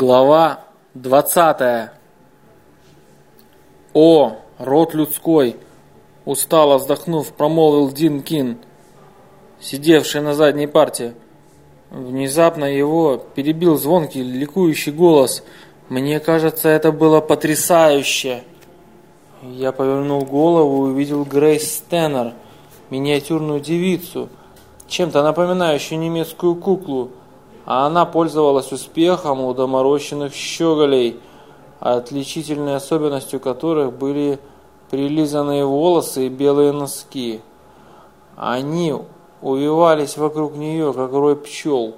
Глава 20. О, род людской, устало вздохнув, промолвил Дин Кин, сидевший на задней парте. Внезапно его перебил звонкий, ликующий голос. Мне кажется, это было потрясающе. Я повернул голову и увидел Грейс Стэннер, миниатюрную девицу, чем-то напоминающую немецкую куклу а она пользовалась успехом у доморощенных щеголей, отличительной особенностью которых были прилизанные волосы и белые носки. Они увивались вокруг нее, как рой пчел.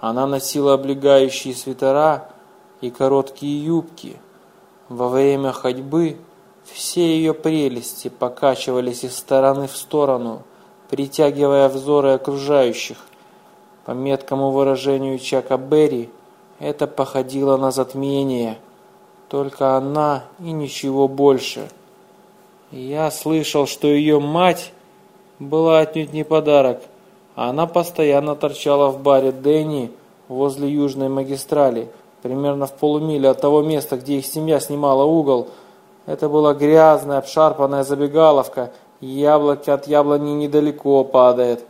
Она носила облегающие свитера и короткие юбки. Во время ходьбы все ее прелести покачивались из стороны в сторону, притягивая взоры окружающих – по меткому выражению Чака Берри, это походило на затмение. Только она и ничего больше. Я слышал, что ее мать была отнюдь не подарок. Она постоянно торчала в баре Дэнни возле Южной магистрали, примерно в полумиле от того места, где их семья снимала угол. Это была грязная, обшарпанная забегаловка, яблоки от яблони недалеко падает.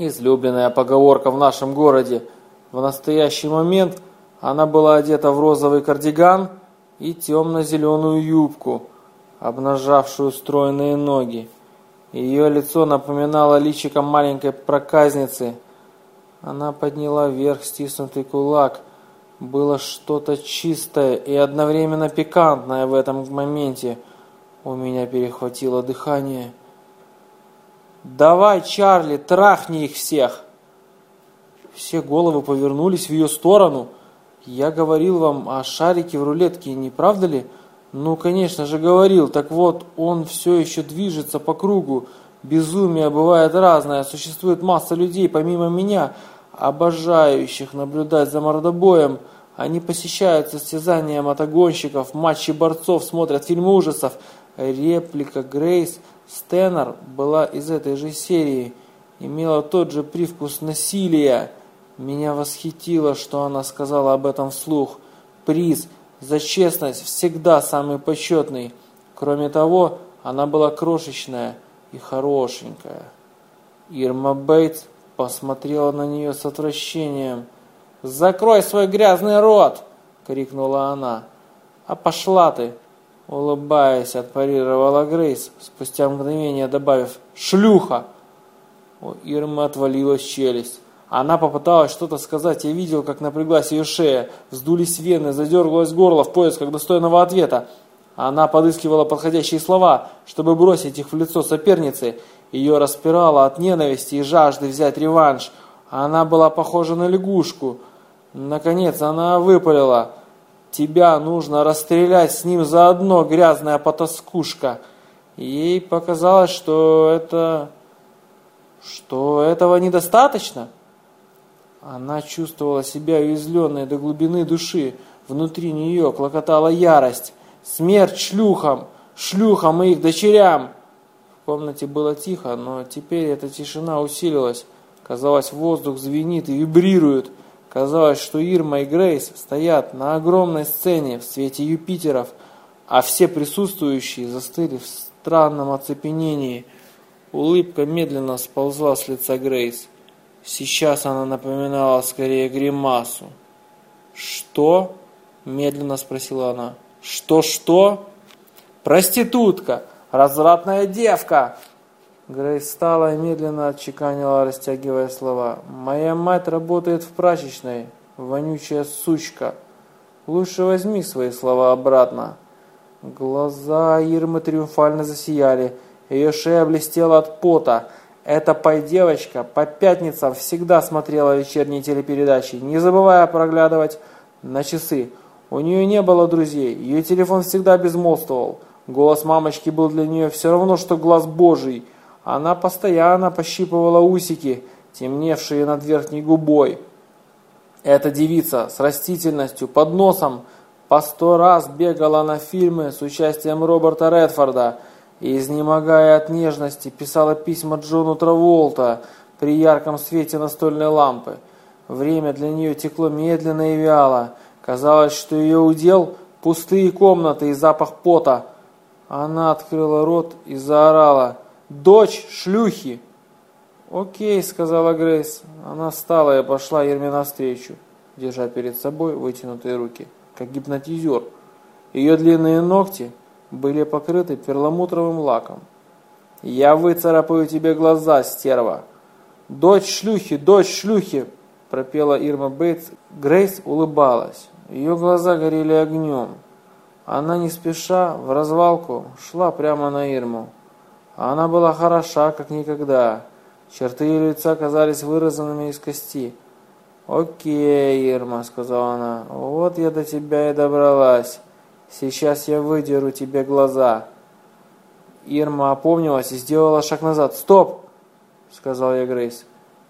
Излюбленная поговорка в нашем городе. В настоящий момент она была одета в розовый кардиган и темно-зеленую юбку, обнажавшую стройные ноги. Ее лицо напоминало личиком маленькой проказницы. Она подняла вверх стиснутый кулак. Было что-то чистое и одновременно пикантное в этом моменте. У меня перехватило дыхание. «Давай, Чарли, трахни их всех!» Все головы повернулись в ее сторону. «Я говорил вам о шарике в рулетке, не правда ли?» «Ну, конечно же, говорил. Так вот, он все еще движется по кругу. Безумие бывает разное. Существует масса людей, помимо меня, обожающих наблюдать за мордобоем. Они посещают состязания мотогонщиков, матчи борцов, смотрят фильмы ужасов. Реплика Грейс Стэннер была из этой же серии, имела тот же привкус насилия. Меня восхитило, что она сказала об этом вслух. Приз за честность всегда самый почетный. Кроме того, она была крошечная и хорошенькая. Ирма Бейтс посмотрела на нее с отвращением. «Закрой свой грязный рот!» — крикнула она. «А пошла ты!» Улыбаясь, отпарировала Грейс, спустя мгновение добавив «Шлюха!». У Ирмы отвалилась челюсть. Она попыталась что-то сказать, я видел, как напряглась ее шея, вздулись вены, задергалось горло в поисках достойного ответа. Она подыскивала подходящие слова, чтобы бросить их в лицо соперницы. Ее распирало от ненависти и жажды взять реванш. Она была похожа на лягушку. Наконец она выпалила. Тебя нужно расстрелять с ним заодно, грязная потаскушка. Ей показалось, что это... что этого недостаточно. Она чувствовала себя уязвленной до глубины души. Внутри нее клокотала ярость. Смерть шлюхам, шлюхам и их дочерям. В комнате было тихо, но теперь эта тишина усилилась. Казалось, воздух звенит и вибрирует. Казалось, что Ирма и Грейс стоят на огромной сцене в свете Юпитеров, а все присутствующие застыли в странном оцепенении. Улыбка медленно сползла с лица Грейс. Сейчас она напоминала скорее гримасу. «Что?» – медленно спросила она. «Что-что?» «Проститутка! Развратная девка!» Грейс встала и медленно отчеканила, растягивая слова. «Моя мать работает в прачечной, вонючая сучка. Лучше возьми свои слова обратно». Глаза Ирмы триумфально засияли, ее шея блестела от пота. Эта пай-девочка по пятницам всегда смотрела вечерние телепередачи, не забывая проглядывать на часы. У нее не было друзей, ее телефон всегда безмолвствовал. Голос мамочки был для нее все равно, что глаз Божий – она постоянно пощипывала усики, темневшие над верхней губой. Эта девица с растительностью под носом по сто раз бегала на фильмы с участием Роберта Редфорда и, изнемогая от нежности, писала письма Джону Траволта при ярком свете настольной лампы. Время для нее текло медленно и вяло. Казалось, что ее удел – пустые комнаты и запах пота. Она открыла рот и заорала «Дочь шлюхи!» «Окей», – сказала Грейс. Она встала и пошла Ерме навстречу, держа перед собой вытянутые руки, как гипнотизер. Ее длинные ногти были покрыты перламутровым лаком. «Я выцарапаю тебе глаза, стерва!» «Дочь шлюхи, дочь шлюхи!» – пропела Ирма Бейтс. Грейс улыбалась. Ее глаза горели огнем. Она не спеша, в развалку, шла прямо на Ирму. Она была хороша, как никогда. Черты ее лица казались вырезанными из кости. «Окей, Ирма», — сказала она, — «вот я до тебя и добралась. Сейчас я выдеру тебе глаза». Ирма опомнилась и сделала шаг назад. «Стоп!» — сказал я Грейс.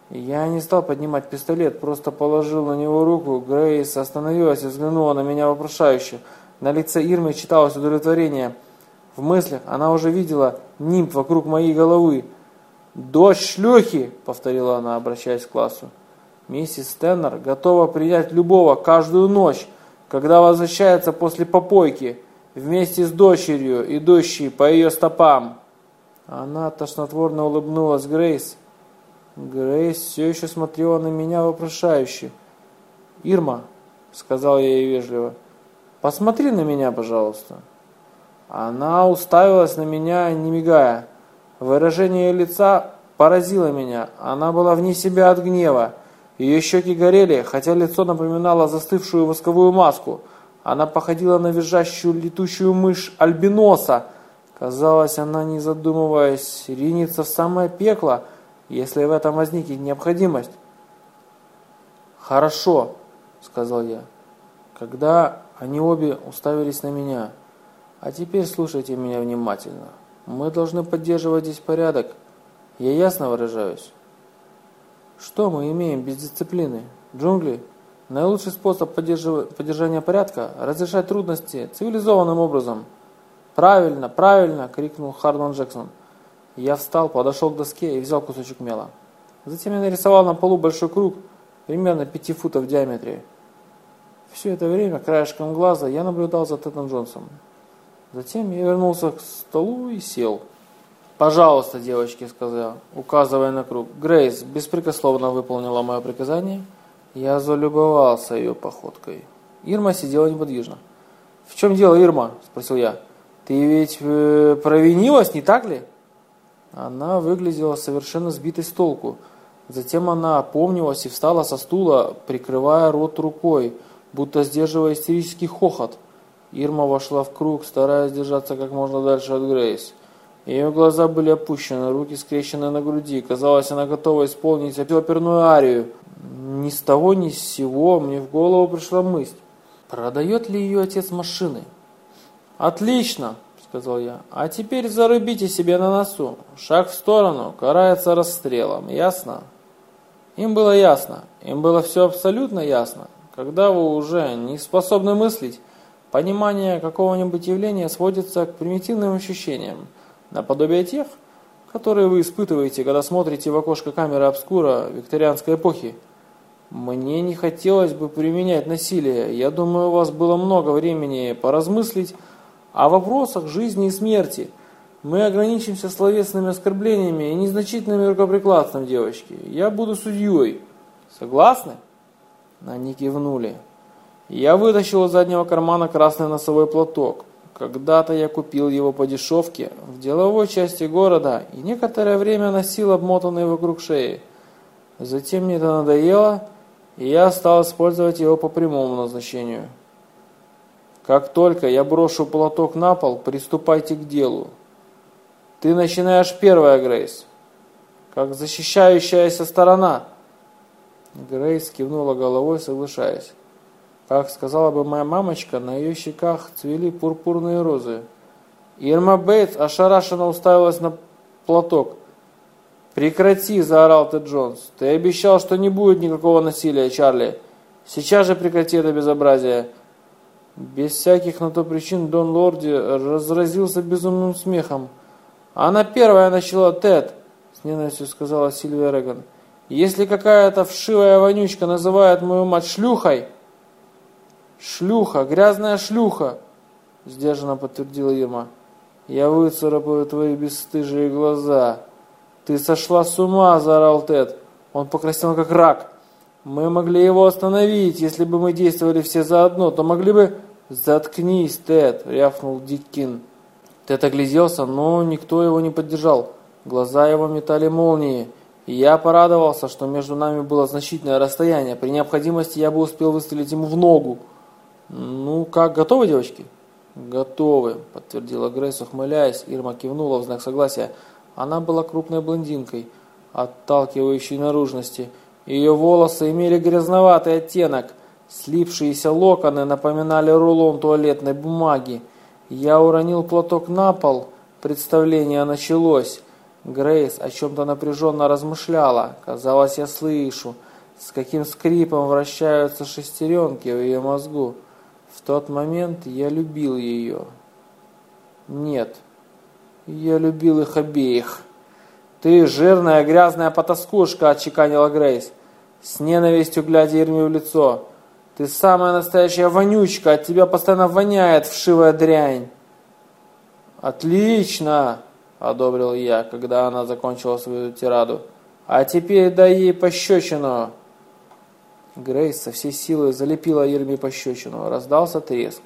Я не стал поднимать пистолет, просто положил на него руку. Грейс остановилась и взглянула на меня вопрошающе. На лице Ирмы читалось удовлетворение. В мыслях она уже видела нимб вокруг моей головы. «Дочь шлюхи!» — повторила она, обращаясь к классу. Миссис Стеннер готова принять любого каждую ночь, когда возвращается после попойки, вместе с дочерью, идущей по ее стопам. Она тошнотворно улыбнулась Грейс. Грейс все еще смотрела на меня вопрошающе. «Ирма», — сказал я ей вежливо, — «посмотри на меня, пожалуйста». Она уставилась на меня, не мигая. Выражение лица поразило меня. Она была вне себя от гнева. Ее щеки горели, хотя лицо напоминало застывшую восковую маску. Она походила на визжащую летущую мышь альбиноса. Казалось, она, не задумываясь, ринется в самое пекло — если в этом возникнет необходимость. «Хорошо», — сказал я, когда они обе уставились на меня. «А теперь слушайте меня внимательно. Мы должны поддерживать здесь порядок. Я ясно выражаюсь?» Что мы имеем без дисциплины? Джунгли? Наилучший способ поддержания порядка – разрешать трудности цивилизованным образом. «Правильно, правильно!» – крикнул Хардман Джексон. Я встал, подошел к доске и взял кусочек мела. Затем я нарисовал на полу большой круг, примерно 5 футов в диаметре. Все это время краешком глаза я наблюдал за Тедом Джонсом. Затем я вернулся к столу и сел. «Пожалуйста, девочки», — сказал, указывая на круг. Грейс беспрекословно выполнила мое приказание. Я залюбовался ее походкой. Ирма сидела неподвижно. «В чем дело, Ирма?» – спросил я. «Ты ведь э, провинилась, не так ли?» Она выглядела совершенно сбитой с толку. Затем она опомнилась и встала со стула, прикрывая рот рукой, будто сдерживая истерический хохот. Ирма вошла в круг, стараясь держаться как можно дальше от Грейс. Ее глаза были опущены, руки скрещены на груди. Казалось, она готова исполнить оперную арию. Ни с того, ни с сего мне в голову пришла мысль. Продает ли ее отец машины? Отлично! сказал я. «А теперь зарубите себе на носу. Шаг в сторону карается расстрелом. Ясно?» Им было ясно. Им было все абсолютно ясно. Когда вы уже не способны мыслить, понимание какого-нибудь явления сводится к примитивным ощущениям, наподобие тех, которые вы испытываете, когда смотрите в окошко камеры обскура викторианской эпохи. Мне не хотелось бы применять насилие. Я думаю, у вас было много времени поразмыслить о вопросах жизни и смерти. Мы ограничимся словесными оскорблениями и незначительными рукоприкладством девочки. Я буду судьей. Согласны? Они кивнули. Я вытащил из заднего кармана красный носовой платок. Когда-то я купил его по дешевке в деловой части города и некоторое время носил обмотанный вокруг шеи. Затем мне это надоело, и я стал использовать его по прямому назначению. Как только я брошу платок на пол, приступайте к делу. Ты начинаешь первая, Грейс. Как защищающаяся сторона. Грейс кивнула головой, соглашаясь. Как сказала бы моя мамочка, на ее щеках цвели пурпурные розы. Ирма Бейтс ошарашенно уставилась на платок. «Прекрати!» – заорал Тед Джонс. «Ты обещал, что не будет никакого насилия, Чарли. Сейчас же прекрати это безобразие. Без всяких на то причин Дон Лорди разразился безумным смехом. «Она первая начала, Тед!» – с ненавистью сказала Сильвия Реган. Если какая-то вшивая вонючка называет мою мать шлюхой, шлюха, грязная шлюха, сдержанно подтвердила Ирма. Я выцарапаю твои бесстыжие глаза. Ты сошла с ума, заорал Тед. Он покраснел как рак. Мы могли его остановить, если бы мы действовали все заодно, то могли бы... Заткнись, Тед, рявкнул Диккин. Тед огляделся, но никто его не поддержал. Глаза его метали молнии. И я порадовался, что между нами было значительное расстояние. При необходимости я бы успел выстрелить ему в ногу. Ну, как, готовы, девочки? Готовы, подтвердила Грейс, ухмыляясь. Ирма кивнула в знак согласия. Она была крупной блондинкой, отталкивающей наружности. Ее волосы имели грязноватый оттенок. Слипшиеся локоны напоминали рулон туалетной бумаги. Я уронил платок на пол. Представление началось. Грейс о чем-то напряженно размышляла. Казалось, я слышу, с каким скрипом вращаются шестеренки в ее мозгу. В тот момент я любил ее. Нет, я любил их обеих. «Ты жирная, грязная потаскушка», – отчеканила Грейс, с ненавистью глядя Ирме в лицо. «Ты самая настоящая вонючка, от тебя постоянно воняет вшивая дрянь». «Отлично!» – одобрил я, когда она закончила свою тираду. «А теперь дай ей пощечину!» Грейс со всей силы залепила Ирме пощечину. Раздался треск.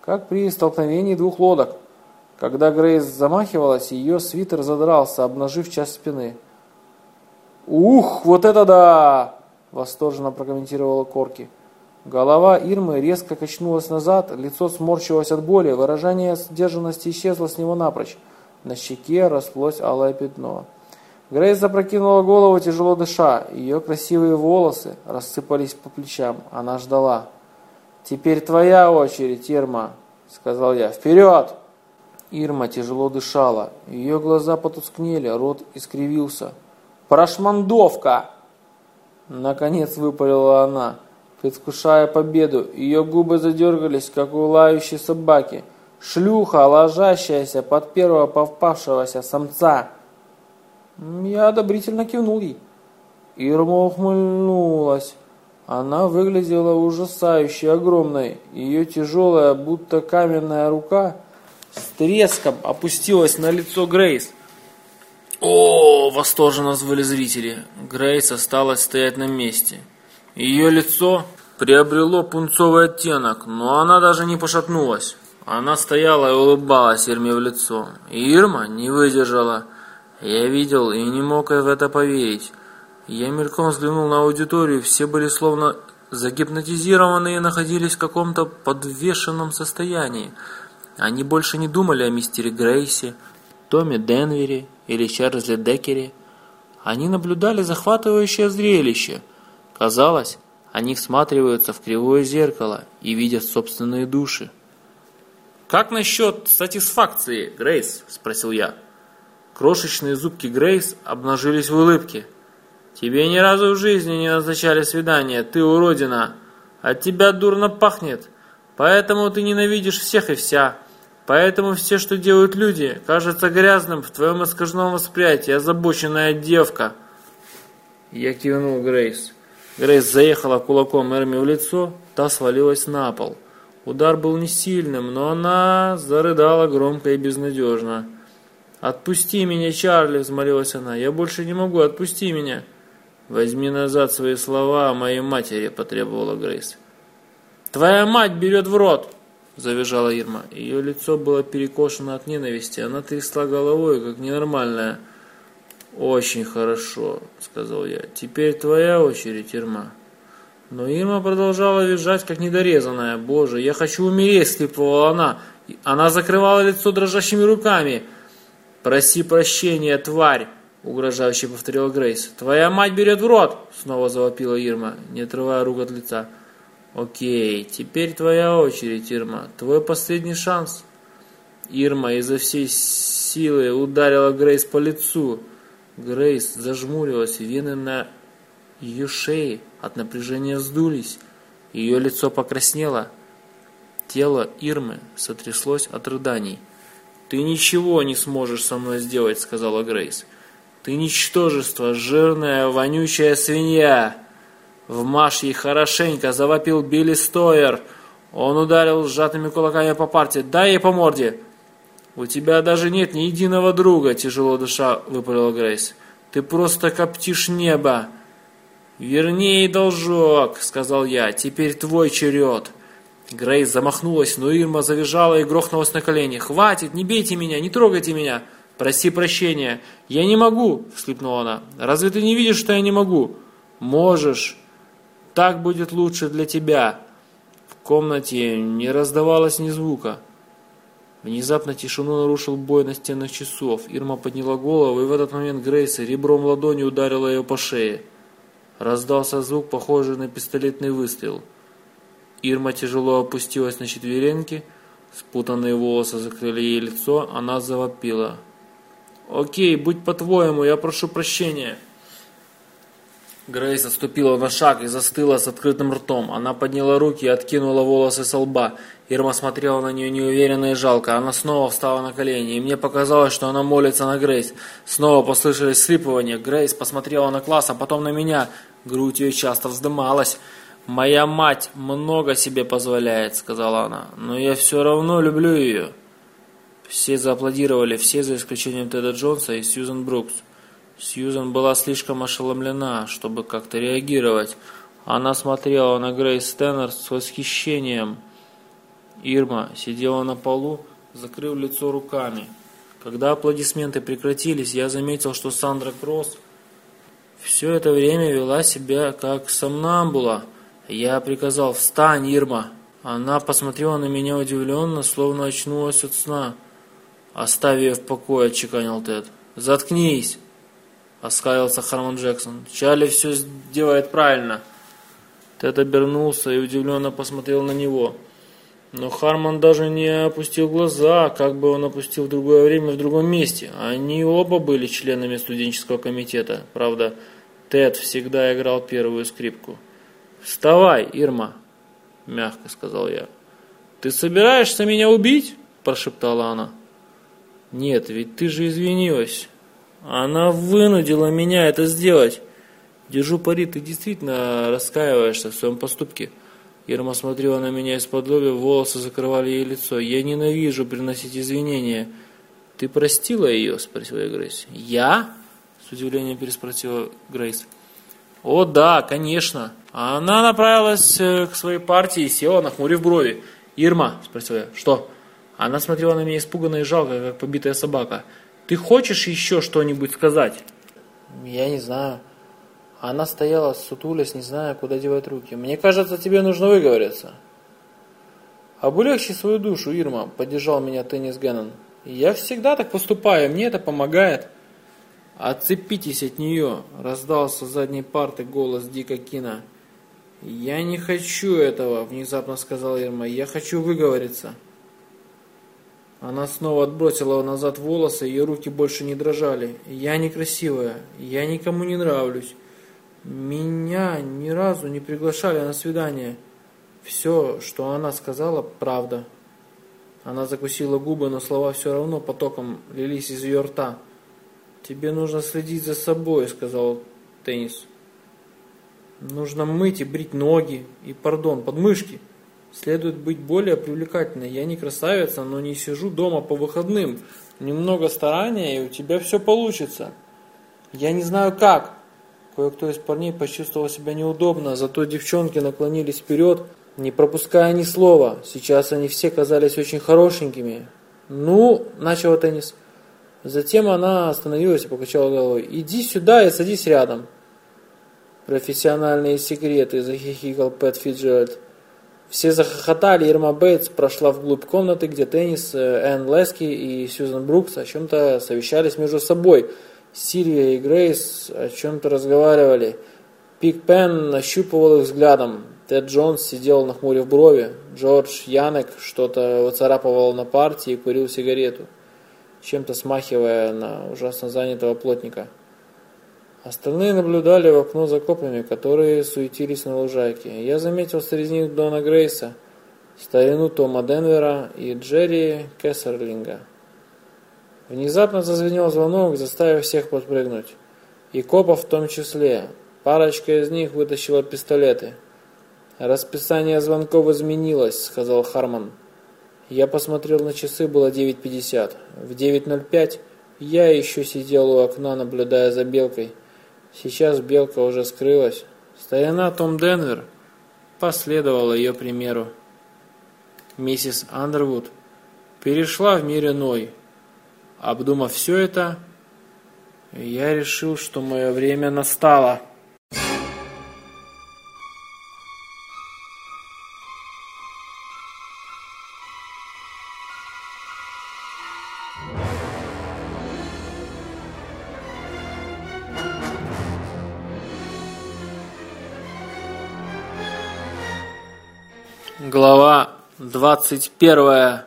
Как при столкновении двух лодок. Когда Грейс замахивалась, ее свитер задрался, обнажив часть спины. «Ух, вот это да!» – восторженно прокомментировала Корки. Голова Ирмы резко качнулась назад, лицо сморщилось от боли, выражение сдержанности исчезло с него напрочь. На щеке расплылось алое пятно. Грейс запрокинула голову, тяжело дыша. Ее красивые волосы рассыпались по плечам. Она ждала. «Теперь твоя очередь, Ирма», — сказал я. «Вперед!» Ирма тяжело дышала. Ее глаза потускнели, рот искривился. «Прошмандовка!» Наконец выпалила она, предвкушая победу. Ее губы задергались, как у лающей собаки. Шлюха, ложащаяся под первого попавшегося самца. Я одобрительно кивнул ей. Ирма ухмыльнулась. Она выглядела ужасающе огромной. Ее тяжелая, будто каменная рука с треском опустилась на лицо Грейс. «О!» – восторженно звали зрители. Грейс осталась стоять на месте. Ее лицо приобрело пунцовый оттенок, но она даже не пошатнулась. Она стояла и улыбалась Ирме в лицо. Ирма не выдержала – я видел и не мог в это поверить. Я мельком взглянул на аудиторию, все были словно загипнотизированы и находились в каком-то подвешенном состоянии. Они больше не думали о мистере Грейсе, Томе Денвере или Чарльзе Деккере. Они наблюдали захватывающее зрелище. Казалось, они всматриваются в кривое зеркало и видят собственные души. «Как насчет сатисфакции, Грейс?» – спросил я. Крошечные зубки Грейс обнажились в улыбке. «Тебе ни разу в жизни не назначали свидание, ты уродина. От тебя дурно пахнет, поэтому ты ненавидишь всех и вся. Поэтому все, что делают люди, кажется грязным в твоем искаженном восприятии, озабоченная девка». Я кивнул Грейс. Грейс заехала кулаком Эрми в лицо, та свалилась на пол. Удар был не сильным, но она зарыдала громко и безнадежно. «Отпусти меня, Чарли!» – взмолилась она. «Я больше не могу, отпусти меня!» «Возьми назад свои слова о моей матери», – потребовала Грейс. «Твоя мать берет в рот!» – завизжала Ирма. Ее лицо было перекошено от ненависти. Она трясла головой, как ненормальная. «Очень хорошо», – сказал я. «Теперь твоя очередь, Ирма». Но Ирма продолжала визжать, как недорезанная. «Боже, я хочу умереть!» – слепывала она. Она закрывала лицо дрожащими руками – «Проси прощения, тварь!» – угрожающе повторила Грейс. «Твоя мать берет в рот!» – снова завопила Ирма, не отрывая рук от лица. «Окей, теперь твоя очередь, Ирма. Твой последний шанс». Ирма изо всей силы ударила Грейс по лицу. Грейс зажмурилась, вены на ее шее от напряжения вздулись. Ее лицо покраснело. Тело Ирмы сотряслось от рыданий. «Ты ничего не сможешь со мной сделать», — сказала Грейс. Ты ничтожество, жирная, вонючая свинья. Вмажь ей хорошенько, завопил Билли Стойер. Он ударил сжатыми кулаками по парте. Дай ей по морде. У тебя даже нет ни единого друга, тяжело дыша, выпалила Грейс. Ты просто коптишь небо. Вернее, должок, сказал я. Теперь твой черед. Грейс замахнулась, но Ирма завизжала и грохнулась на колени. «Хватит, не бейте меня, не трогайте меня! Проси прощения! Я не могу!» – всхлипнула она. «Разве ты не видишь, что я не могу?» «Можешь! Так будет лучше для тебя!» В комнате не раздавалось ни звука. Внезапно тишину нарушил бой настенных часов. Ирма подняла голову, и в этот момент Грейс ребром ладони ударила ее по шее. Раздался звук, похожий на пистолетный выстрел. Ирма тяжело опустилась на четвереньки, спутанные волосы закрыли ей лицо, она завопила. «Окей, будь по-твоему, я прошу прощения». Грейс отступила на шаг и застыла с открытым ртом. Она подняла руки и откинула волосы со лба. Ирма смотрела на нее неуверенно и жалко. Она снова встала на колени, и мне показалось, что она молится на Грейс. Снова послышались слипывания. Грейс посмотрела на класс, а потом на меня. Грудь ее часто вздымалась. «Моя мать много себе позволяет», — сказала она, — «но я все равно люблю ее». Все зааплодировали, все за исключением Теда Джонса и Сьюзен Брукс. Сьюзен была слишком ошеломлена, чтобы как-то реагировать. Она смотрела на Грейс Теннер с восхищением. Ирма сидела на полу, закрыв лицо руками. Когда аплодисменты прекратились, я заметил, что Сандра Кросс все это время вела себя как сомнамбула. Я приказал «Встань, Ирма!» Она посмотрела на меня удивленно, словно очнулась от сна. «Оставь ее в покое», – отчеканил Тед. «Заткнись!» – оскалился Харман Джексон. «Чарли все делает правильно». Тед обернулся и удивленно посмотрел на него. Но Харман даже не опустил глаза, как бы он опустил в другое время в другом месте. Они оба были членами студенческого комитета. Правда, Тед всегда играл первую скрипку. «Вставай, Ирма!» – мягко сказал я. «Ты собираешься меня убить?» – прошептала она. «Нет, ведь ты же извинилась. Она вынудила меня это сделать. Держу пари, ты действительно раскаиваешься в своем поступке». Ирма смотрела на меня из-под лоби, волосы закрывали ей лицо. «Я ненавижу приносить извинения». «Ты простила ее?» – спросила Грейс. «Я?» – с удивлением переспросила Грейс. «О, да, конечно». А она направилась э, к своей партии и села, нахмурив брови. «Ирма?» – спросил я. «Что?» Она смотрела на меня испуганно и жалко, как побитая собака. «Ты хочешь еще что-нибудь сказать?» «Я не знаю». Она стояла, сутулясь, не зная, куда девать руки. «Мне кажется, тебе нужно выговориться». «Облегчи свою душу, Ирма», – поддержал меня Теннис Геннон. «Я всегда так поступаю, мне это помогает». «Отцепитесь от нее!» – раздался с задней парты голос Дика Кина. «Я не хочу этого», – внезапно сказала Ирма. «Я хочу выговориться». Она снова отбросила назад волосы, ее руки больше не дрожали. «Я некрасивая, я никому не нравлюсь. Меня ни разу не приглашали на свидание. Все, что она сказала, правда». Она закусила губы, но слова все равно потоком лились из ее рта. «Тебе нужно следить за собой», — сказал Теннис. «Нужно мыть и брить ноги и, пардон, подмышки. Следует быть более привлекательной. Я не красавица, но не сижу дома по выходным. Немного старания, и у тебя все получится. Я не знаю как». Кое-кто из парней почувствовал себя неудобно, зато девчонки наклонились вперед, не пропуская ни слова. Сейчас они все казались очень хорошенькими. «Ну», — начал теннис, — Затем она остановилась и покачала головой. «Иди сюда и садись рядом». «Профессиональные секреты», – захихикал Пэт Фиджеральд. Все захохотали, Ирма Бейтс прошла вглубь комнаты, где Теннис, э, Энн Лески и Сьюзан Брукс о чем-то совещались между собой. Сильвия и Грейс о чем-то разговаривали. Пик Пен нащупывал их взглядом. Тед Джонс сидел на хмуре в брови. Джордж Янек что-то выцарапывал на партии и курил сигарету чем-то смахивая на ужасно занятого плотника. Остальные наблюдали в окно за копами, которые суетились на лужайке. Я заметил среди них Дона Грейса, старину Тома Денвера и Джерри Кессерлинга. Внезапно зазвенел звонок, заставив всех подпрыгнуть. И копов в том числе. Парочка из них вытащила пистолеты. «Расписание звонков изменилось», — сказал Харман. Я посмотрел на часы, было 9.50. В 9.05 я еще сидел у окна, наблюдая за белкой. Сейчас белка уже скрылась. Старина Том Денвер последовала ее примеру. Миссис Андервуд перешла в мир иной. Обдумав все это, я решил, что мое время настало. 21.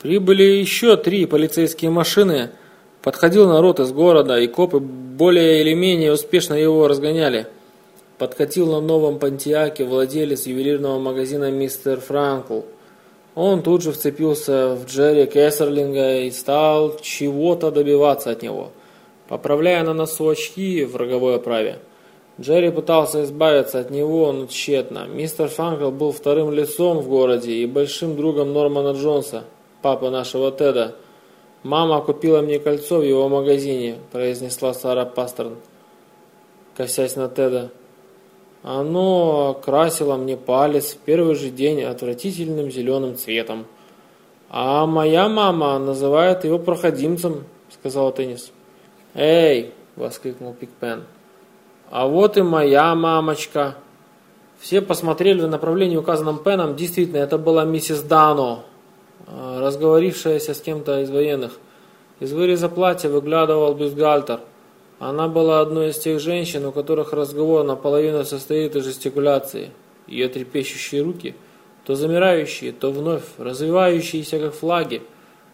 Прибыли еще три полицейские машины. Подходил народ из города, и копы более или менее успешно его разгоняли. Подкатил на новом Пантиаке владелец ювелирного магазина мистер Франкл. Он тут же вцепился в Джерри Кессерлинга и стал чего-то добиваться от него, поправляя на носу очки в роговой оправе. Джерри пытался избавиться от него, но тщетно. Мистер Фанкл был вторым лицом в городе и большим другом Нормана Джонса, папы нашего Теда. «Мама купила мне кольцо в его магазине», – произнесла Сара Пастерн, косясь на Теда. «Оно красило мне палец в первый же день отвратительным зеленым цветом». «А моя мама называет его проходимцем», – сказала Теннис. «Эй!» – воскликнул Пикпен. А вот и моя мамочка. Все посмотрели в направлении, указанном Пеном. Действительно, это была миссис Дано, э, разговорившаяся с кем-то из военных. Из выреза платья выглядывал бюстгальтер. Она была одной из тех женщин, у которых разговор наполовину состоит из жестикуляции. Ее трепещущие руки, то замирающие, то вновь развивающиеся, как флаги,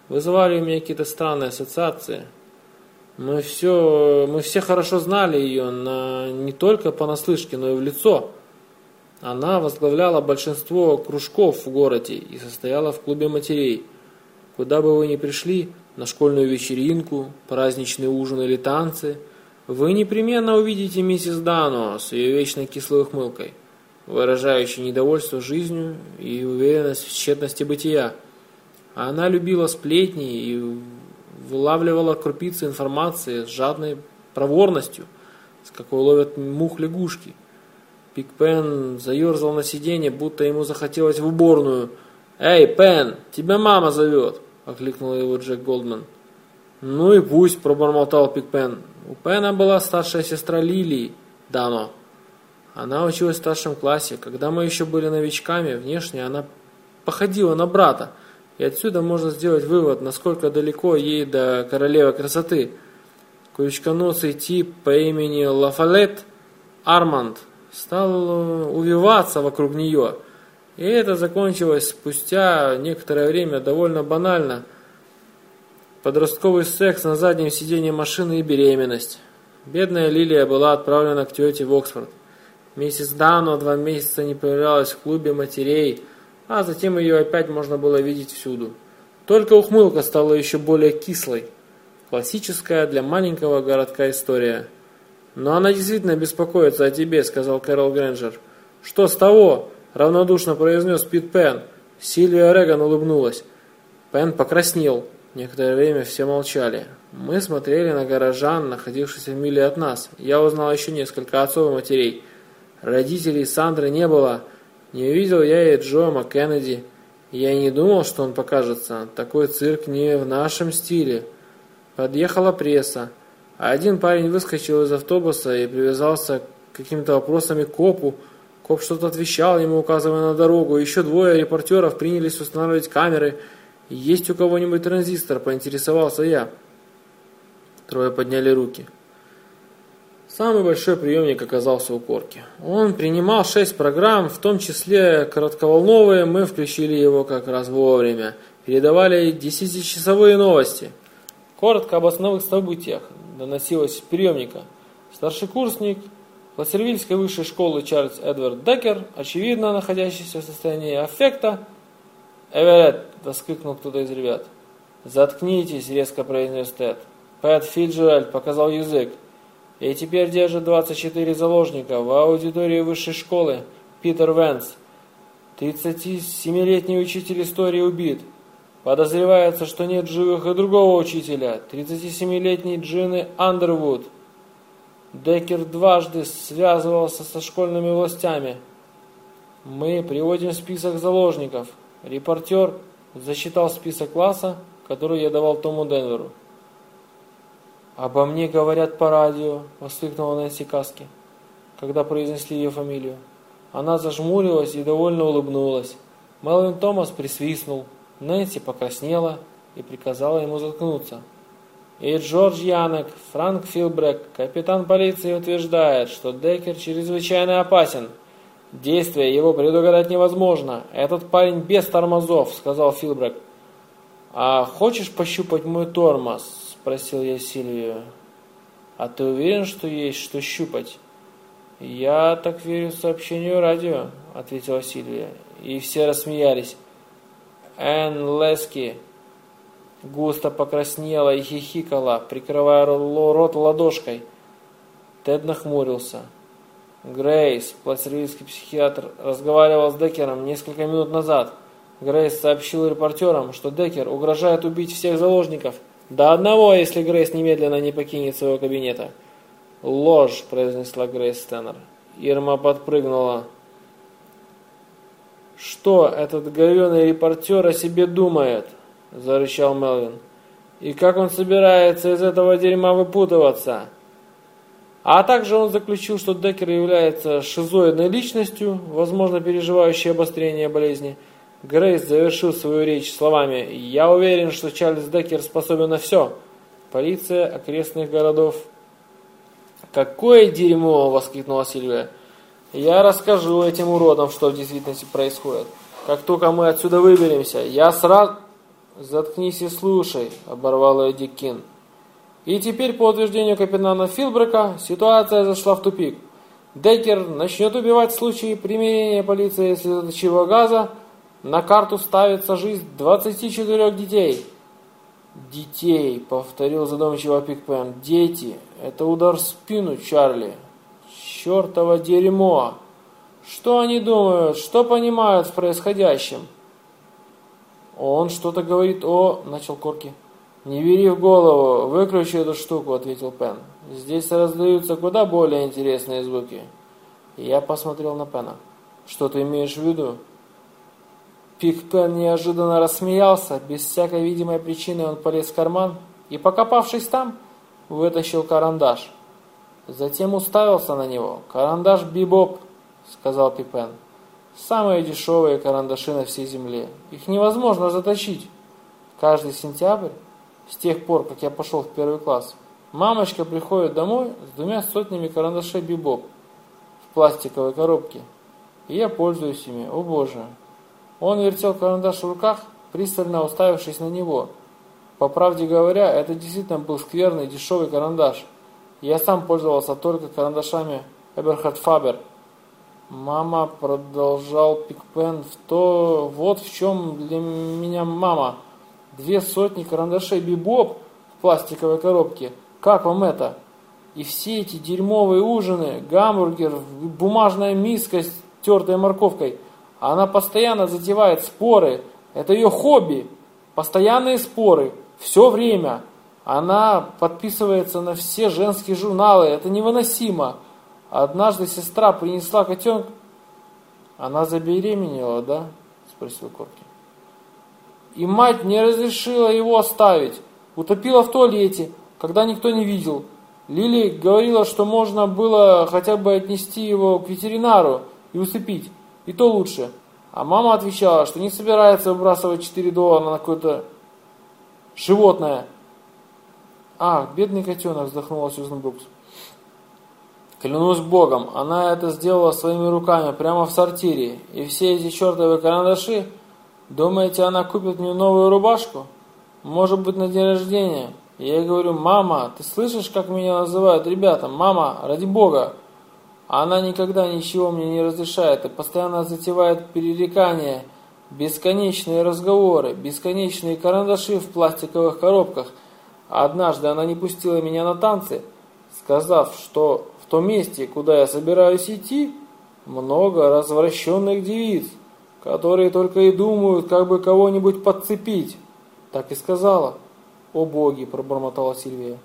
вызывали у меня какие-то странные ассоциации – мы все, мы все хорошо знали ее на, не только понаслышке, но и в лицо. Она возглавляла большинство кружков в городе и состояла в клубе матерей. Куда бы вы ни пришли, на школьную вечеринку, праздничный ужин или танцы, вы непременно увидите миссис Дано с ее вечной кислой ухмылкой, выражающей недовольство жизнью и уверенность в тщетности бытия. Она любила сплетни и вылавливала крупицы информации с жадной проворностью, с какой ловят мух лягушки. Пик Пен заерзал на сиденье, будто ему захотелось в уборную. «Эй, Пен, тебя мама зовет!» – окликнул его Джек Голдман. «Ну и пусть», – пробормотал Пик Пен. У Пена была старшая сестра Лилии, Дано. Она училась в старшем классе. Когда мы еще были новичками, внешне она походила на брата – и отсюда можно сделать вывод, насколько далеко ей до королевы красоты. Крючконосый тип по имени Лафалет Арманд стал э, увиваться вокруг нее. И это закончилось спустя некоторое время довольно банально. Подростковый секс на заднем сиденье машины и беременность. Бедная Лилия была отправлена к тете в Оксфорд. Миссис Дано два месяца не появлялась в клубе матерей, а затем ее опять можно было видеть всюду. Только ухмылка стала еще более кислой. Классическая для маленького городка история. «Но она действительно беспокоится о тебе», — сказал Кэрол Грэнджер. «Что с того?» — равнодушно произнес Пит Пен. Сильвия Реган улыбнулась. Пен покраснел. Некоторое время все молчали. Мы смотрели на горожан, находившихся в миле от нас. Я узнал еще несколько отцов и матерей. Родителей Сандры не было, — не увидел я и Джо МакКеннеди. Я и не думал, что он покажется. Такой цирк не в нашем стиле. Подъехала пресса. А один парень выскочил из автобуса и привязался какими-то вопросами к копу. Коп что-то отвечал ему, указывая на дорогу. Еще двое репортеров принялись устанавливать камеры. «Есть у кого-нибудь транзистор?» – поинтересовался я. Трое подняли руки. Самый большой приемник оказался у Корки. Он принимал 6 программ, в том числе коротковолновые, мы включили его как раз вовремя. Передавали 10-часовые новости. Коротко об основных событиях доносилось из приемника. Старший курсник Лассервильской высшей школы Чарльз Эдвард Деккер, очевидно находящийся в состоянии аффекта. «Эверетт!» – воскликнул кто-то из ребят. «Заткнитесь», — резко произнес Тед. Пэт Фиджеральд показал язык. И теперь держит 24 заложника в аудитории высшей школы. Питер Венс. 37-летний учитель истории убит. Подозревается, что нет живых и другого учителя, 37-летней Джины Андервуд. Деккер дважды связывался со школьными властями. Мы приводим список заложников. Репортер засчитал список класса, который я давал Тому Денверу. «Обо мне говорят по радио», — воскликнула Нэнси Каски, когда произнесли ее фамилию. Она зажмурилась и довольно улыбнулась. Мелвин Томас присвистнул. Нэнси покраснела и приказала ему заткнуться. И Джордж Янок, Франк Филбрек, капитан полиции, утверждает, что Деккер чрезвычайно опасен. Действия его предугадать невозможно. Этот парень без тормозов, сказал Филбрек. А хочешь пощупать мой тормоз? Спросил я Сильвию. А ты уверен, что есть что щупать? Я так верю сообщению радио, ответила Сильвия. И все рассмеялись. Энн Лески густо покраснела и хихикала, прикрывая рот ладошкой. Тед нахмурился. Грейс, плацервильский психиатр, разговаривал с Деккером несколько минут назад. Грейс сообщил репортерам, что Деккер угрожает убить всех заложников. До одного, если Грейс немедленно не покинет своего кабинета. «Ложь», – произнесла Грейс Стэннер. Ирма подпрыгнула. «Что этот говеный репортер о себе думает?» – зарычал Мелвин. «И как он собирается из этого дерьма выпутываться?» А также он заключил, что Деккер является шизоидной личностью, возможно, переживающей обострение болезни. Грейс завершил свою речь словами «Я уверен, что Чарльз Деккер способен на все». Полиция окрестных городов. «Какое дерьмо!» – воскликнула Сильвия. Я расскажу этим уродам, что в действительности происходит. Как только мы отсюда выберемся, я сразу... Заткнись и слушай, оборвал ее Диккин. И теперь, по утверждению капитана Филбрека, ситуация зашла в тупик. Деккер начнет убивать в случае применения полиции слезоточивого газа. На карту ставится жизнь 24 детей. «Детей», — повторил задумчиво Пикпен. «Дети. Это удар в спину, Чарли чертово дерьмо! Что они думают, что понимают в происходящем? Он что-то говорит о... Начал Корки. Не бери в голову, выключи эту штуку, ответил Пен. Здесь раздаются куда более интересные звуки. Я посмотрел на Пена. Что ты имеешь в виду? Пик Пен неожиданно рассмеялся. Без всякой видимой причины он полез в карман и, покопавшись там, вытащил карандаш. Затем уставился на него. «Карандаш Бибоп», — сказал Пипен. «Самые дешевые карандаши на всей земле. Их невозможно заточить. Каждый сентябрь, с тех пор, как я пошел в первый класс, мамочка приходит домой с двумя сотнями карандашей Бибоп в пластиковой коробке. И я пользуюсь ими. О боже!» Он вертел карандаш в руках, пристально уставившись на него. По правде говоря, это действительно был скверный дешевый карандаш – я сам пользовался только карандашами Эберхард Фабер. Мама продолжал Пикпен в то, вот в чем для меня мама. Две сотни карандашей Бибоп в пластиковой коробке. Как вам это? И все эти дерьмовые ужины, гамбургер, бумажная миска с тертой морковкой. Она постоянно затевает споры. Это ее хобби. Постоянные споры. Все время. Она подписывается на все женские журналы. Это невыносимо. Однажды сестра принесла котенка. Она забеременела, да? Спросил Корки. И мать не разрешила его оставить. Утопила в туалете, когда никто не видел. Лили говорила, что можно было хотя бы отнести его к ветеринару и усыпить. И то лучше. А мама отвечала, что не собирается выбрасывать 4 доллара на какое-то животное. «Ах, бедный котенок!» – вздохнула Сьюзен Брукс. Клянусь богом, она это сделала своими руками прямо в сортире. И все эти чертовы карандаши, думаете, она купит мне новую рубашку? Может быть, на день рождения? Я ей говорю, мама, ты слышишь, как меня называют ребята? Мама, ради бога. Она никогда ничего мне не разрешает и постоянно затевает перерекания. Бесконечные разговоры, бесконечные карандаши в пластиковых коробках. Однажды она не пустила меня на танцы, сказав, что в том месте, куда я собираюсь идти, много развращенных девиц, которые только и думают, как бы кого-нибудь подцепить. Так и сказала. О боги, пробормотала Сильвия.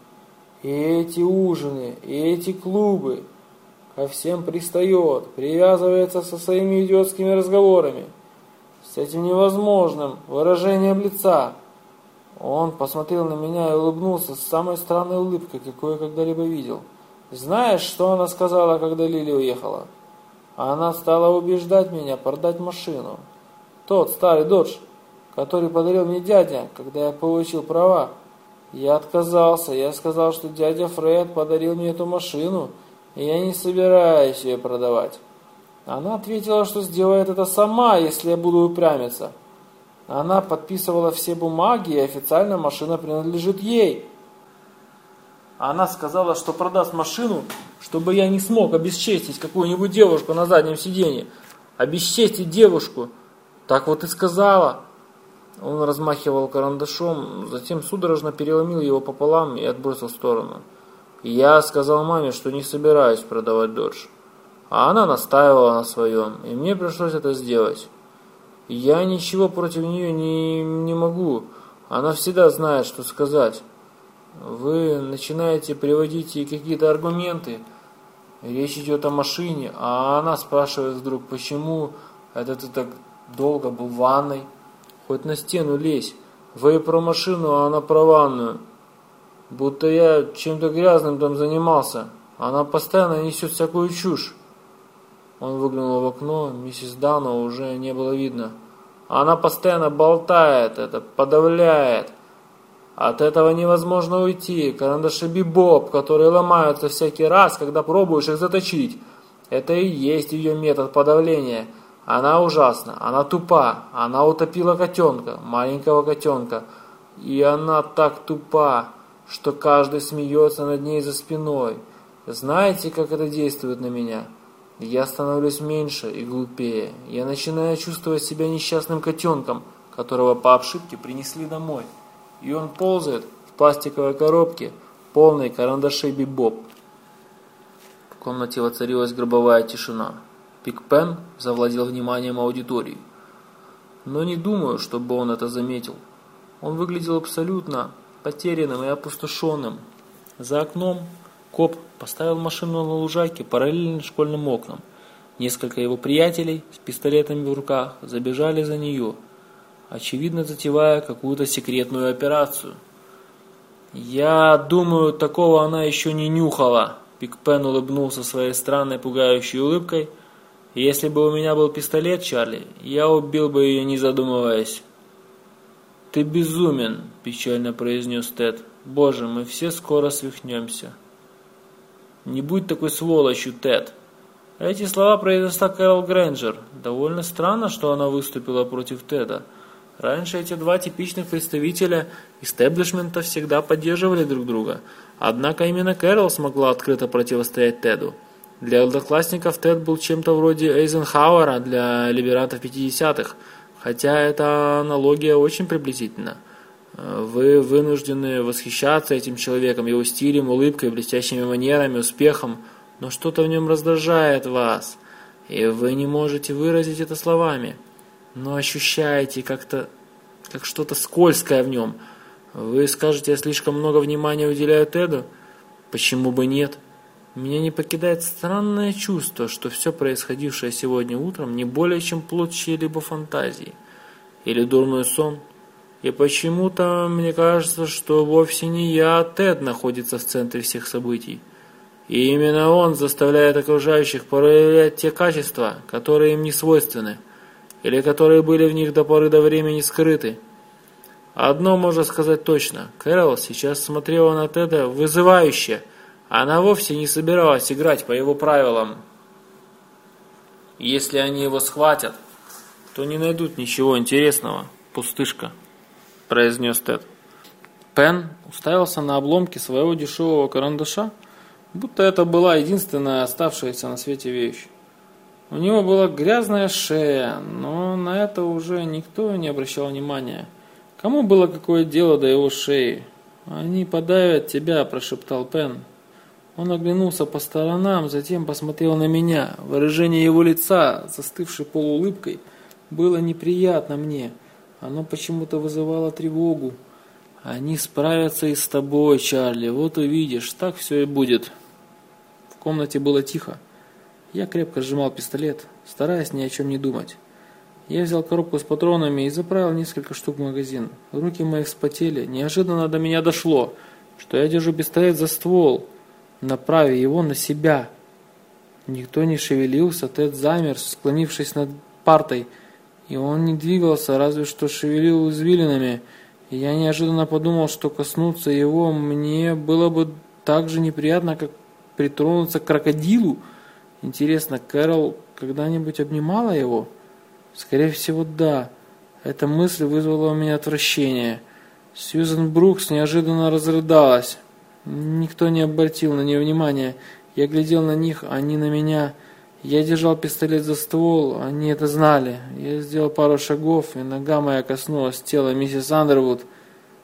И эти ужины, и эти клубы. Ко всем пристает, привязывается со своими идиотскими разговорами. С этим невозможным выражением лица. Он посмотрел на меня и улыбнулся с самой странной улыбкой, какую я когда-либо видел. Знаешь, что она сказала, когда Лили уехала? Она стала убеждать меня продать машину. Тот старый додж, который подарил мне дядя, когда я получил права. Я отказался. Я сказал, что дядя Фред подарил мне эту машину, я не собираюсь ее продавать. Она ответила, что сделает это сама, если я буду упрямиться. Она подписывала все бумаги, и официально машина принадлежит ей. Она сказала, что продаст машину, чтобы я не смог обесчестить какую-нибудь девушку на заднем сиденье. Обесчестить девушку. Так вот и сказала. Он размахивал карандашом, затем судорожно переломил его пополам и отбросил в сторону. Я сказал маме, что не собираюсь продавать додж. А она настаивала на своем, и мне пришлось это сделать. Я ничего против нее не, не могу. Она всегда знает, что сказать. Вы начинаете приводить ей какие-то аргументы. Речь идет о машине, а она спрашивает вдруг, почему это ты так долго был в ванной. Хоть на стену лезь. Вы про машину, а она про ванную. Будто я чем-то грязным там занимался. Она постоянно несет всякую чушь. Он выглянул в окно, миссис Дано уже не было видно. Она постоянно болтает это, подавляет. От этого невозможно уйти. Карандаши бибоп, которые ломаются всякий раз, когда пробуешь их заточить. Это и есть ее метод подавления. Она ужасна, она тупа, она утопила котенка, маленького котенка. И она так тупа, что каждый смеется над ней за спиной. Знаете, как это действует на меня? Я становлюсь меньше и глупее. Я начинаю чувствовать себя несчастным котенком, которого по ошибке принесли домой. И он ползает в пластиковой коробке, полной карандашей бибоп. В комнате воцарилась гробовая тишина. Пик Пен завладел вниманием аудитории. Но не думаю, чтобы он это заметил. Он выглядел абсолютно потерянным и опустошенным. За окном Коп поставил машину на лужайке параллельно школьным окнам. Несколько его приятелей с пистолетами в руках забежали за нее, очевидно затевая какую-то секретную операцию. «Я думаю, такого она еще не нюхала», Пикпен улыбнулся своей странной пугающей улыбкой. «Если бы у меня был пистолет, Чарли, я убил бы ее, не задумываясь». «Ты безумен», – печально произнес Тед. «Боже, мы все скоро свихнемся». «Не будь такой сволочью, Тед!» Эти слова произнесла Кэрол Грэнджер. Довольно странно, что она выступила против Теда. Раньше эти два типичных представителя истеблишмента всегда поддерживали друг друга. Однако именно Кэрол смогла открыто противостоять Теду. Для одноклассников Тед был чем-то вроде Эйзенхауэра для либерантов 50-х, хотя эта аналогия очень приблизительна. Вы вынуждены восхищаться этим человеком, его стилем, улыбкой, блестящими манерами, успехом, но что-то в нем раздражает вас, и вы не можете выразить это словами, но ощущаете как-то, как что-то скользкое в нем. Вы скажете, я слишком много внимания уделяю Теду? Почему бы нет? Меня не покидает странное чувство, что все происходившее сегодня утром не более чем плод чьей-либо фантазии. Или дурной сон – и почему-то мне кажется, что вовсе не я, а Тед находится в центре всех событий. И именно он заставляет окружающих проявлять те качества, которые им не свойственны, или которые были в них до поры до времени скрыты. Одно можно сказать точно. Кэрол сейчас смотрела на Теда вызывающе. Она вовсе не собиралась играть по его правилам. Если они его схватят, то не найдут ничего интересного. Пустышка произнес Тед. Пен уставился на обломки своего дешевого карандаша, будто это была единственная оставшаяся на свете вещь. У него была грязная шея, но на это уже никто не обращал внимания. Кому было какое дело до его шеи? «Они подавят тебя», – прошептал Пен. Он оглянулся по сторонам, затем посмотрел на меня. Выражение его лица, застывшей полуулыбкой, было неприятно мне. Оно почему-то вызывало тревогу. «Они справятся и с тобой, Чарли, вот увидишь, так все и будет». В комнате было тихо. Я крепко сжимал пистолет, стараясь ни о чем не думать. Я взял коробку с патронами и заправил несколько штук в магазин. Руки мои вспотели. Неожиданно до меня дошло, что я держу пистолет за ствол, направив его на себя. Никто не шевелился, Тед замер, склонившись над партой, и он не двигался, разве что шевелил извилинами. Я неожиданно подумал, что коснуться его мне было бы так же неприятно, как притронуться к крокодилу. Интересно, Кэрол когда-нибудь обнимала его?» Скорее всего, да. Эта мысль вызвала у меня отвращение. Сьюзен Брукс неожиданно разрыдалась. Никто не обратил на нее внимания. Я глядел на них, они на меня. Я держал пистолет за ствол, они это знали. Я сделал пару шагов, и нога моя коснулась тела миссис Андервуд.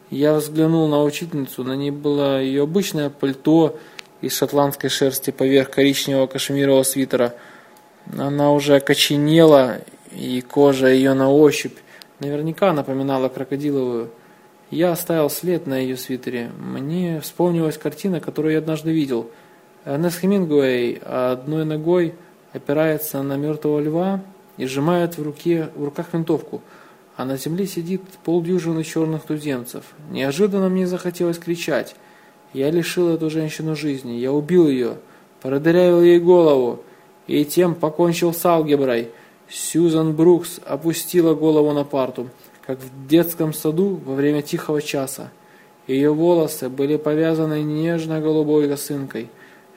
Я взглянул на учительницу, на ней было ее обычное пальто из шотландской шерсти поверх коричневого кашемирового свитера. Она уже окоченела и кожа ее на ощупь наверняка напоминала крокодиловую. Я оставил след на ее свитере. Мне вспомнилась картина, которую я однажды видел. Эрнест Хемингуэй одной ногой опирается на мертвого льва и сжимает в, руке, в руках винтовку, а на земле сидит полдюжины черных туземцев. Неожиданно мне захотелось кричать. Я лишил эту женщину жизни, я убил ее, продырявил ей голову и тем покончил с алгеброй – Сьюзан Брукс опустила голову на парту, как в детском саду во время тихого часа. Ее волосы были повязаны нежно-голубой косынкой.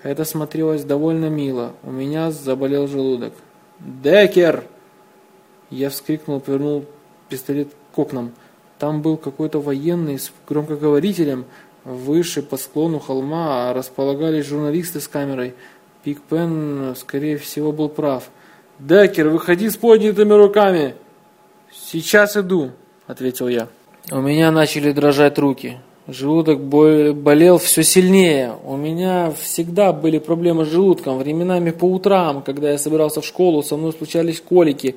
Это смотрелось довольно мило. У меня заболел желудок. «Деккер!» Я вскрикнул, повернул пистолет к окнам. Там был какой-то военный с громкоговорителем. Выше по склону холма располагались журналисты с камерой. Пик Пен, скорее всего, был прав – «Деккер, выходи с поднятыми руками!» «Сейчас иду», — ответил я. У меня начали дрожать руки. Желудок болел все сильнее. У меня всегда были проблемы с желудком. Временами по утрам, когда я собирался в школу, со мной случались колики.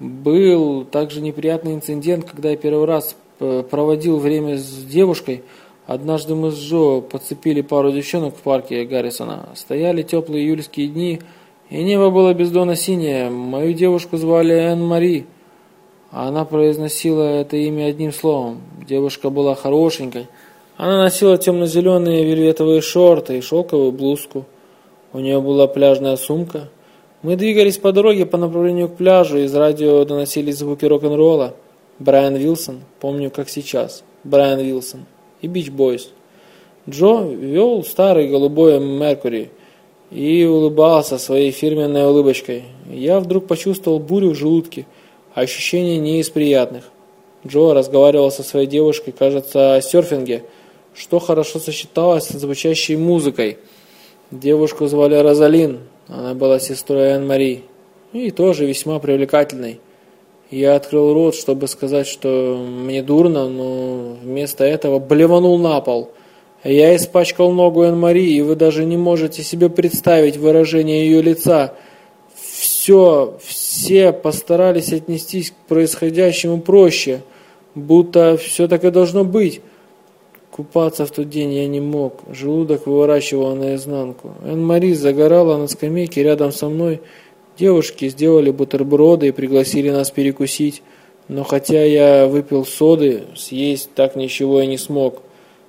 Был также неприятный инцидент, когда я первый раз э, проводил время с девушкой. Однажды мы с Джо подцепили пару девчонок в парке Гаррисона. Стояли теплые июльские дни, и небо было бездонно синее. Мою девушку звали Энн Мари. Она произносила это имя одним словом. Девушка была хорошенькой. Она носила темно-зеленые вельветовые шорты и шелковую блузку. У нее была пляжная сумка. Мы двигались по дороге по направлению к пляжу, из радио доносились звуки рок-н-ролла. Брайан Вилсон, помню как сейчас, Брайан Вилсон и Бич Бойс. Джо вел старый голубой Меркури и улыбался своей фирменной улыбочкой. Я вдруг почувствовал бурю в желудке, ощущение не из приятных. Джо разговаривал со своей девушкой, кажется, о серфинге, что хорошо сочеталось с звучащей музыкой. Девушку звали Розалин, она была сестрой Ан-Мари, и тоже весьма привлекательной. Я открыл рот, чтобы сказать, что мне дурно, но вместо этого блеванул на пол – я испачкал ногу Эн-Мари, и вы даже не можете себе представить выражение ее лица. Все, все постарались отнестись к происходящему проще, будто все так и должно быть. Купаться в тот день я не мог, желудок выворачивал наизнанку. Эн-Мари загорала на скамейке рядом со мной. Девушки сделали бутерброды и пригласили нас перекусить. Но хотя я выпил соды, съесть так ничего и не смог.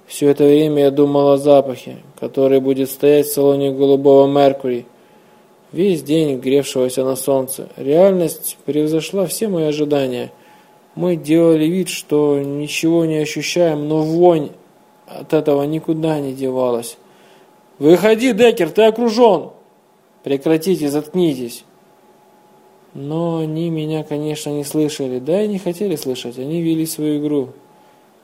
Все это время я думал о запахе, который будет стоять в салоне голубого Меркури, весь день гревшегося на солнце. Реальность превзошла все мои ожидания. Мы делали вид, что ничего не ощущаем, но вонь от этого никуда не девалась. «Выходи, Деккер, ты окружен!» «Прекратите, заткнитесь!» Но они меня, конечно, не слышали, да и не хотели слышать, они вели свою игру.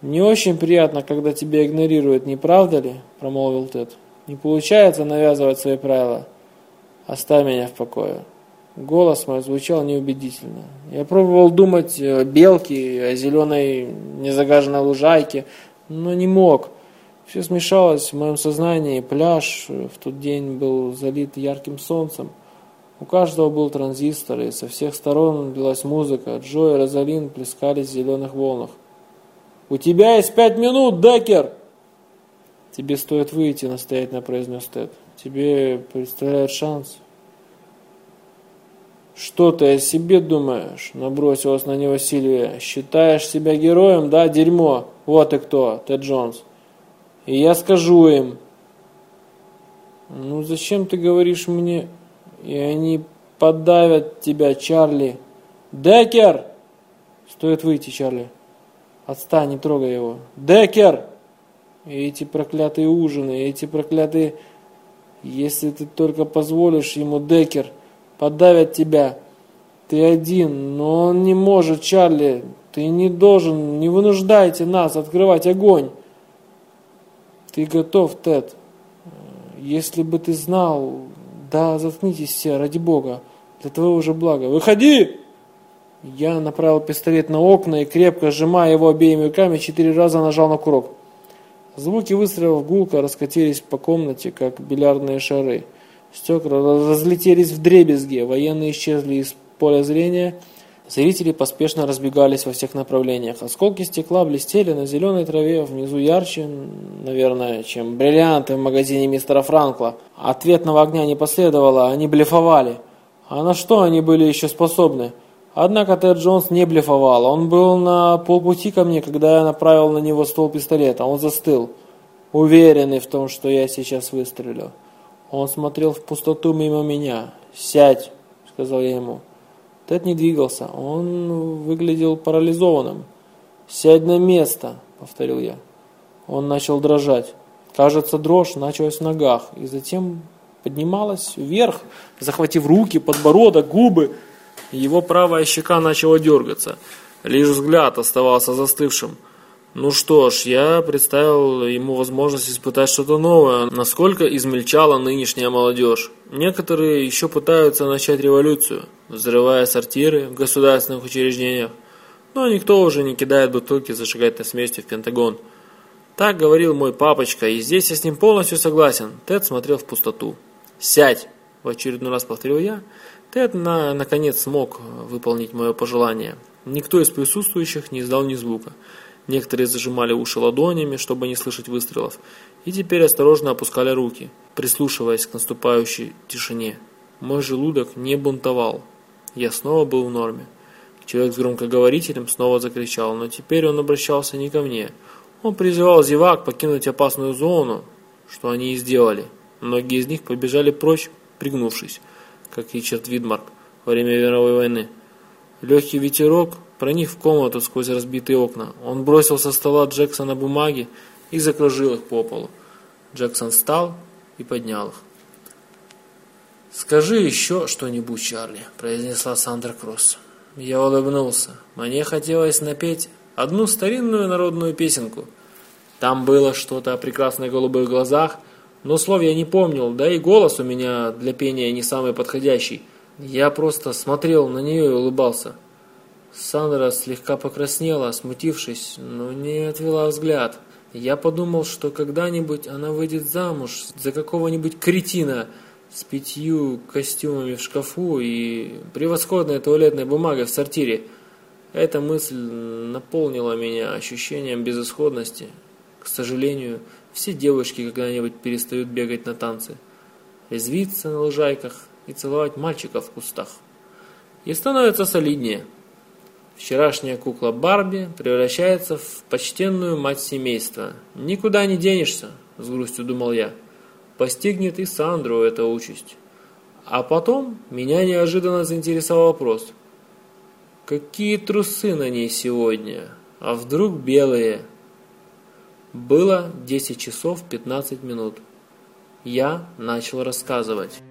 «Не очень приятно, когда тебя игнорируют, не правда ли?» – промолвил Тед. «Не получается навязывать свои правила. Оставь меня в покое». Голос мой звучал неубедительно. Я пробовал думать о белке, о зеленой незагаженной лужайке, но не мог. Все смешалось в моем сознании. Пляж в тот день был залит ярким солнцем. У каждого был транзистор, и со всех сторон билась музыка. Джо и Розалин плескались в зеленых волнах. «У тебя есть пять минут, Деккер!» «Тебе стоит выйти», — настоятельно произнес Тед. «Тебе представляет шанс». «Что ты о себе думаешь?» – набросилась на него Сильвия. «Считаешь себя героем, да, дерьмо? Вот и кто, Тед Джонс. И я скажу им». «Ну зачем ты говоришь мне?» «И они подавят тебя, Чарли». «Деккер!» «Стоит выйти, Чарли». «Отстань, не трогай его». «Деккер!» И эти проклятые ужины, эти проклятые... Если ты только позволишь ему, Деккер подавят тебя. Ты один, но он не может, Чарли. Ты не должен, не вынуждайте нас открывать огонь. Ты готов, Тед. Если бы ты знал... Да, заткнитесь все, ради бога. Для твоего же блага. Выходи! Я направил пистолет на окна и, крепко сжимая его обеими руками, четыре раза нажал на курок. Звуки выстрелов гулко раскатились по комнате, как бильярдные шары. Стекла разлетелись в дребезги, военные исчезли из поля зрения, зрители поспешно разбегались во всех направлениях. Осколки стекла блестели на зеленой траве, внизу ярче, наверное, чем бриллианты в магазине мистера Франкла. Ответного огня не последовало, они блефовали. А на что они были еще способны? Однако Тед Джонс не блефовал. Он был на полпути ко мне, когда я направил на него ствол пистолета. Он застыл, уверенный в том, что я сейчас выстрелю. Он смотрел в пустоту мимо меня. «Сядь!» – сказал я ему. Тед не двигался, он выглядел парализованным. «Сядь на место!» – повторил я. Он начал дрожать. Кажется, дрожь началась в ногах, и затем поднималась вверх, захватив руки, подбородок, губы. Его правая щека начала дергаться. Лишь взгляд оставался застывшим. Ну что ж, я представил ему возможность испытать что-то новое, насколько измельчала нынешняя молодежь. Некоторые еще пытаются начать революцию, взрывая сортиры в государственных учреждениях, но никто уже не кидает бутылки зажигать на смерти в Пентагон. Так говорил мой папочка, и здесь я с ним полностью согласен. Тед смотрел в пустоту. «Сядь!» – в очередной раз повторил я. Тед на, наконец смог выполнить мое пожелание. Никто из присутствующих не издал ни звука. Некоторые зажимали уши ладонями, чтобы не слышать выстрелов, и теперь осторожно опускали руки, прислушиваясь к наступающей тишине. Мой желудок не бунтовал. Я снова был в норме. Человек с громкоговорителем снова закричал, но теперь он обращался не ко мне. Он призывал зевак покинуть опасную зону, что они и сделали. Многие из них побежали прочь, пригнувшись, как Ричард Видмарк во время мировой войны. Легкий ветерок проник в комнату сквозь разбитые окна. Он бросил со стола Джексона бумаги и закружил их по полу. Джексон встал и поднял их. «Скажи еще что-нибудь, Чарли», – произнесла Сандра Кросс. Я улыбнулся. Мне хотелось напеть одну старинную народную песенку. Там было что-то о прекрасных голубых глазах, но слов я не помнил, да и голос у меня для пения не самый подходящий. Я просто смотрел на нее и улыбался. Сандра слегка покраснела, смутившись, но не отвела взгляд. Я подумал, что когда-нибудь она выйдет замуж за какого-нибудь кретина с пятью костюмами в шкафу и превосходной туалетной бумагой в сортире. Эта мысль наполнила меня ощущением безысходности. К сожалению, все девушки когда-нибудь перестают бегать на танцы, резвиться на лужайках и целовать мальчиков в кустах. И становятся солиднее. Вчерашняя кукла Барби превращается в почтенную мать семейства. Никуда не денешься, с грустью думал я. Постигнет и Сандру эта участь. А потом меня неожиданно заинтересовал вопрос. Какие трусы на ней сегодня? А вдруг белые? Было 10 часов 15 минут. Я начал рассказывать.